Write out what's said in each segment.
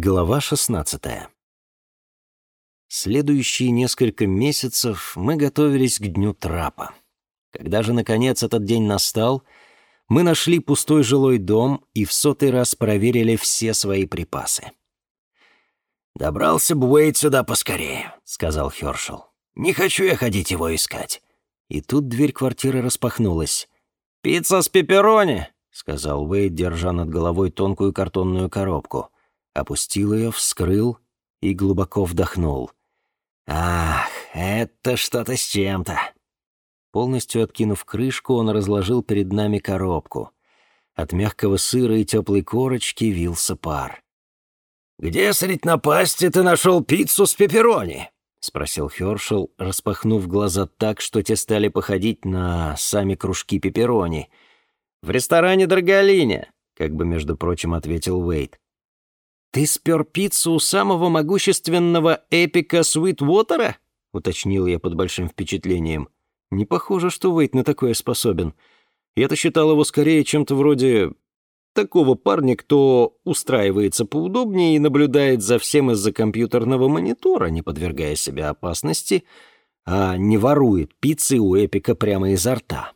Глава 16 Следующие несколько месяцев мы готовились к дню трапа. Когда же, наконец, этот день настал, мы нашли пустой жилой дом и в сотый раз проверили все свои припасы. «Добрался бы Уэйд сюда поскорее», — сказал Хёршел. «Не хочу я ходить его искать». И тут дверь квартиры распахнулась. «Пицца с пепперони», — сказал Уэйд, держа над головой тонкую картонную коробку. Опустил ее, вскрыл и глубоко вдохнул. «Ах, это что-то с чем-то». Полностью откинув крышку, он разложил перед нами коробку. От мягкого сыра и теплой корочки вился пар. «Где, средь напасти, ты нашел пиццу с пепперони?» — спросил Хёршел, распахнув глаза так, что те стали походить на сами кружки пепперони. «В ресторане Драголине», — как бы, между прочим, ответил Уэйт. «Ты спер пиццу у самого могущественного эпика Суитвотера?» — уточнил я под большим впечатлением. «Не похоже, что Уэйт на такое способен. Я-то считал его скорее чем-то вроде Такого парня, кто устраивается поудобнее и наблюдает за всем из-за компьютерного монитора, не подвергая себя опасности, а не ворует пиццы у Эпика прямо изо рта.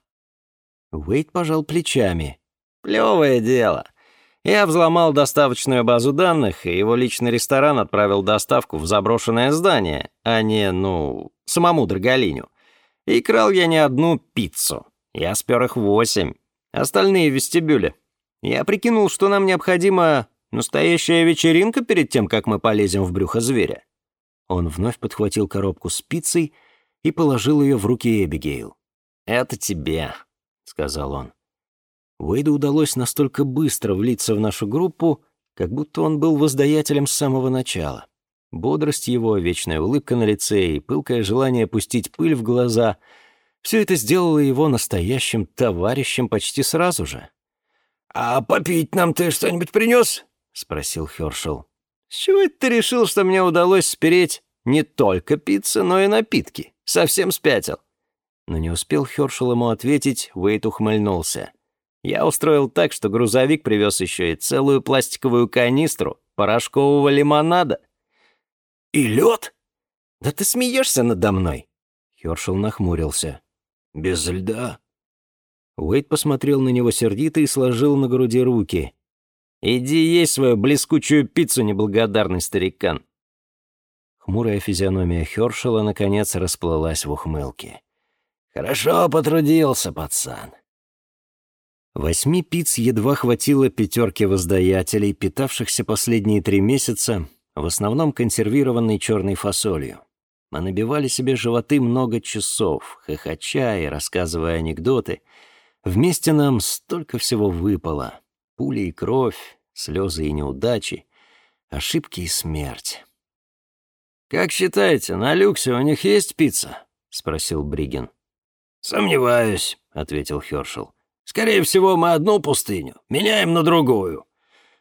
Уэйд пожал плечами. «Плевое дело. Я взломал доставочную базу данных, и его личный ресторан отправил доставку в заброшенное здание, а не, ну, самому Драголиню. И крал я не одну пиццу. Я спер их восемь. Остальные в вестибюле. Я прикинул, что нам необходима настоящая вечеринка перед тем, как мы полезем в брюхо зверя. Он вновь подхватил коробку с пиццей и положил ее в руки Эбигейл. «Это тебе», — сказал он. Уэйду удалось настолько быстро влиться в нашу группу, как будто он был воздаятелем с самого начала. Бодрость его, вечная улыбка на лице и пылкое желание пустить пыль в глаза — все это сделало его настоящим товарищем почти сразу же. «А попить нам ты что-нибудь принес?» — спросил Хёршел. «С чего это ты решил, что мне удалось спереть не только пиццы, но и напитки? Совсем спятил». Но не успел Хёршел ему ответить, Уэйт ухмыльнулся. «Я устроил так, что грузовик привез еще и целую пластиковую канистру порошкового лимонада». «И лед?» «Да ты смеешься надо мной?» Хёршел нахмурился. «Без льда?» Уэйд посмотрел на него сердито и сложил на груди руки. «Иди есть свою блескучую пиццу, неблагодарный старикан!» Хмурая физиономия Хёршела наконец расплылась в ухмылке. «Хорошо потрудился, пацан!» Восьми пиц едва хватило пятерки воздаятелей, питавшихся последние три месяца, в основном консервированной черной фасолью. Мы набивали себе животы много часов, хохоча и рассказывая анекдоты — Вместе нам столько всего выпало. Пули и кровь, слезы и неудачи, ошибки и смерть. «Как считаете, на люксе у них есть пицца?» — спросил Бригин. «Сомневаюсь», — ответил Хёршел. «Скорее всего, мы одну пустыню меняем на другую.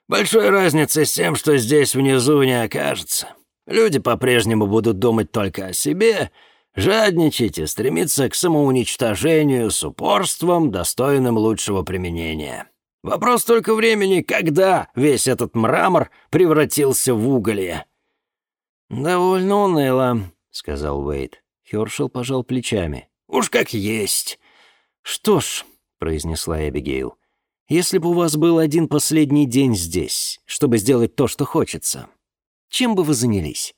Большой разницы с тем, что здесь внизу не окажется. Люди по-прежнему будут думать только о себе, жадничать и стремиться к самоуничтожению с упорством, достойным лучшего применения. Вопрос только времени, когда весь этот мрамор превратился в уголье. «Довольно уныло», — сказал Уэйд. Хёршел пожал плечами. «Уж как есть». «Что ж», — произнесла Эбигейл, — «если бы у вас был один последний день здесь, чтобы сделать то, что хочется, чем бы вы занялись?»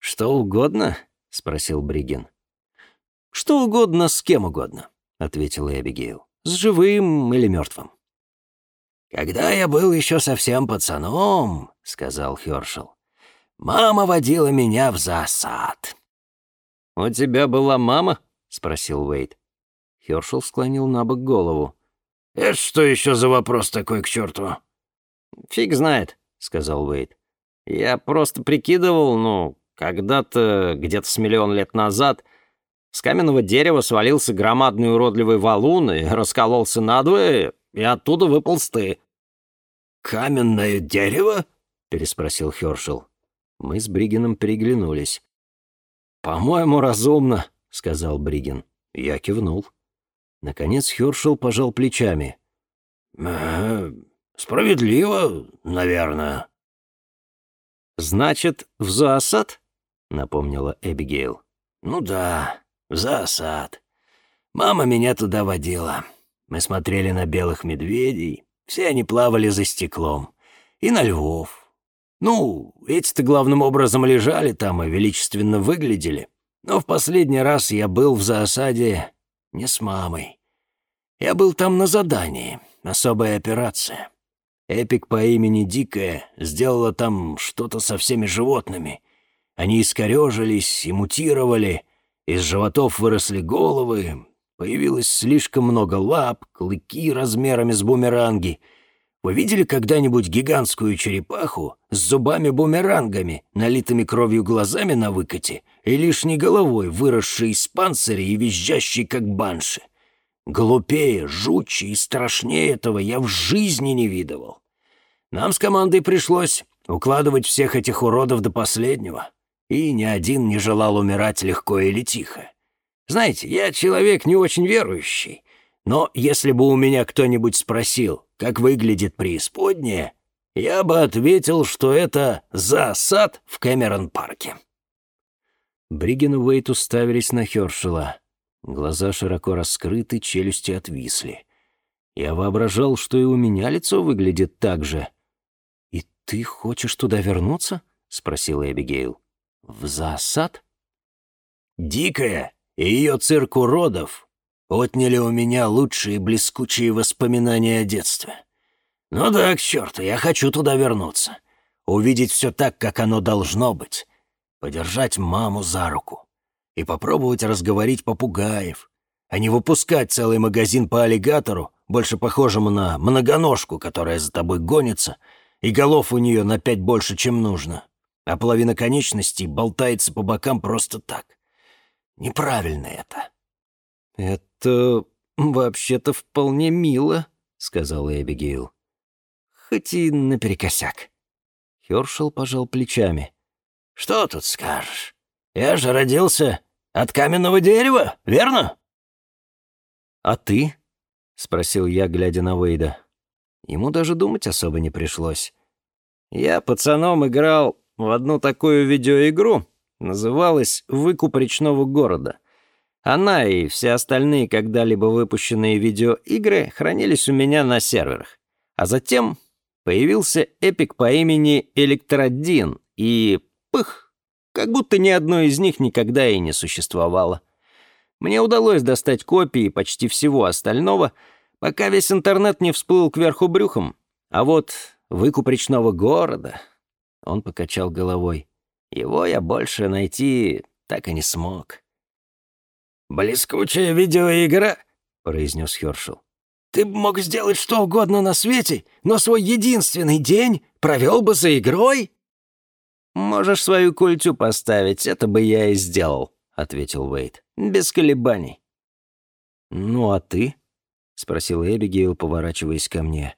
«Что угодно», — спросил Бригин. «Что угодно с кем угодно», — ответила Эбигейл. «С живым или мертвым». «Когда я был еще совсем пацаном», — сказал Хёршел, — «мама водила меня в засад». «У тебя была мама?» — спросил Уэйд. Хёршел склонил на бок голову. «Это что еще за вопрос такой к черту?» «Фиг знает», — сказал Уэйд. «Я просто прикидывал, ну, когда-то, где-то с миллион лет назад, с каменного дерева свалился громадный уродливый валун и раскололся надвое, и оттуда выпал ты. «Каменное дерево?» — переспросил Хёршел. Мы с Бригином переглянулись. «По-моему, разумно», — сказал Бригин. Я кивнул. Наконец Хёршел пожал плечами. «Э, «Справедливо, наверное». «Значит, в зоосад?» — напомнила Эбигейл. «Ну да, в зоосад. Мама меня туда водила. Мы смотрели на белых медведей. Все они плавали за стеклом. И на львов. Ну, эти-то главным образом лежали там и величественно выглядели. Но в последний раз я был в зоосаде не с мамой. Я был там на задании, особая операция. Эпик по имени Дикая сделала там что-то со всеми животными. Они искорежились и мутировали, из животов выросли головы, появилось слишком много лап, клыки размерами с бумеранги. Вы видели когда-нибудь гигантскую черепаху с зубами-бумерангами, налитыми кровью глазами на выкате и лишней головой, выросшей из панциря и визжащей, как банши? Глупее, жутче и страшнее этого я в жизни не видывал. Нам с командой пришлось укладывать всех этих уродов до последнего, и ни один не желал умирать легко или тихо. Знаете, я человек не очень верующий, но если бы у меня кто-нибудь спросил, как выглядит преисподняя, я бы ответил, что это засад в Кэмерон-парке. Бриген и Уэйт уставились на Хёршела. Глаза широко раскрыты, челюсти отвисли. Я воображал, что и у меня лицо выглядит так же. «И ты хочешь туда вернуться?» — спросила Эбигейл. «В засад?» «Дикая и ее цирк уродов отняли у меня лучшие блескучие воспоминания о детстве. Ну да, к черту, я хочу туда вернуться. Увидеть все так, как оно должно быть. Подержать маму за руку и попробовать разговорить попугаев, а не выпускать целый магазин по аллигатору, больше похожему на многоножку, которая за тобой гонится, и голов у нее на пять больше, чем нужно, а половина конечностей болтается по бокам просто так. Неправильно это. «Это вообще-то вполне мило», — сказала Эбигейл. «Хоть и наперекосяк». Хёршел пожал плечами. «Что тут скажешь? Я же родился от каменного дерева, верно?» «А ты?» — спросил я, глядя на Уэйда. Ему даже думать особо не пришлось. Я пацаном играл в одну такую видеоигру, называлась «Выкуп речного города». Она и все остальные когда-либо выпущенные видеоигры хранились у меня на серверах. А затем появился эпик по имени Электродин, и пых, как будто ни одной из них никогда и не существовало. Мне удалось достать копии почти всего остального, пока весь интернет не всплыл кверху брюхом. А вот выкуп речного города... Он покачал головой. Его я больше найти так и не смог. «Блескучая видеоигра», — произнес Хёршел. «Ты бы мог сделать что угодно на свете, но свой единственный день провел бы за игрой?» «Можешь свою культю поставить, это бы я и сделал», — ответил Уэйд. «Без колебаний». «Ну а ты?» — спросил Эбигейл, поворачиваясь ко мне.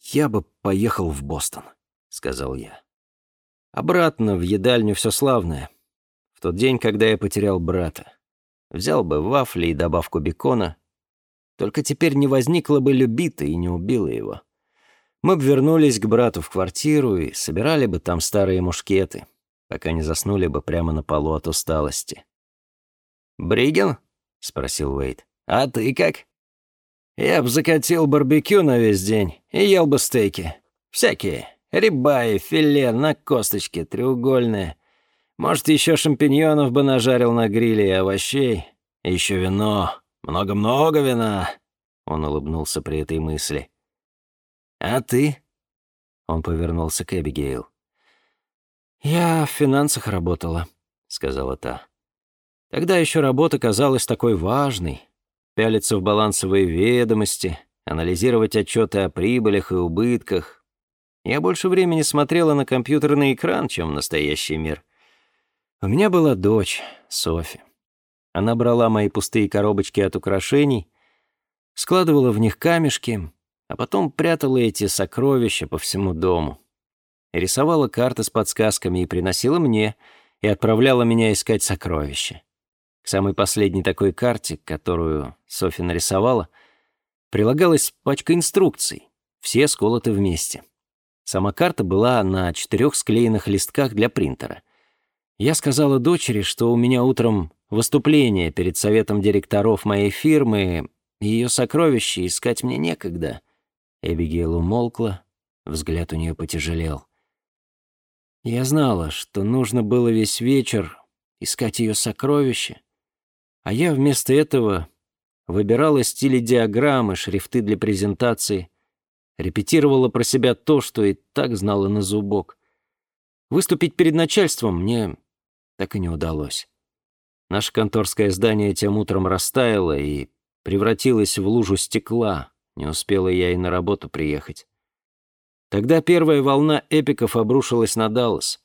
«Я бы поехал в Бостон», — сказал я. «Обратно в едальню все славное. В тот день, когда я потерял брата. Взял бы вафли и добавку бекона. Только теперь не возникло бы любита и не убило его. Мы бы вернулись к брату в квартиру и собирали бы там старые мушкеты, пока не заснули бы прямо на полу от усталости. «Бриген?» — спросил Уэйд. «А ты как?» «Я б закатил барбекю на весь день и ел бы стейки. Всякие. Рибаи, филе, на косточке, треугольные. Может, еще шампиньонов бы нажарил на гриле и овощей. еще вино. Много-много вина». Он улыбнулся при этой мысли. «А ты?» Он повернулся к Эбигейл. «Я в финансах работала», — сказала та. «Тогда еще работа казалась такой важной. Пялиться в балансовые ведомости, анализировать отчеты о прибылях и убытках. Я больше времени смотрела на компьютерный экран, чем в настоящий мир. У меня была дочь, Софи. Она брала мои пустые коробочки от украшений, складывала в них камешки, а потом прятала эти сокровища по всему дому. Рисовала карты с подсказками и приносила мне, и отправляла меня искать сокровища. К самой последней такой карте, которую Софи нарисовала, прилагалась пачка инструкций, все сколоты вместе. Сама карта была на четырех склеенных листках для принтера. Я сказала дочери, что у меня утром выступление перед советом директоров моей фирмы, ее сокровища искать мне некогда. Эбигейл умолкла, взгляд у нее потяжелел. Я знала, что нужно было весь вечер искать ее сокровища, а я вместо этого выбирала стили диаграммы, шрифты для презентации, репетировала про себя то, что и так знала на зубок. Выступить перед начальством мне так и не удалось. Наше конторское здание тем утром растаяло и превратилось в лужу стекла, не успела я и на работу приехать. Тогда первая волна эпиков обрушилась на Даллас.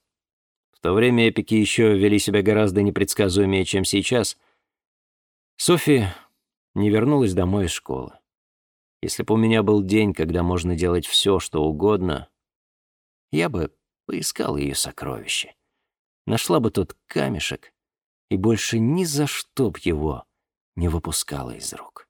В то время эпики еще вели себя гораздо непредсказуемее, чем сейчас. Софи не вернулась домой из школы. Если бы у меня был день, когда можно делать все, что угодно, я бы поискал ее сокровище. Нашла бы тот камешек и больше ни за что б его не выпускала из рук.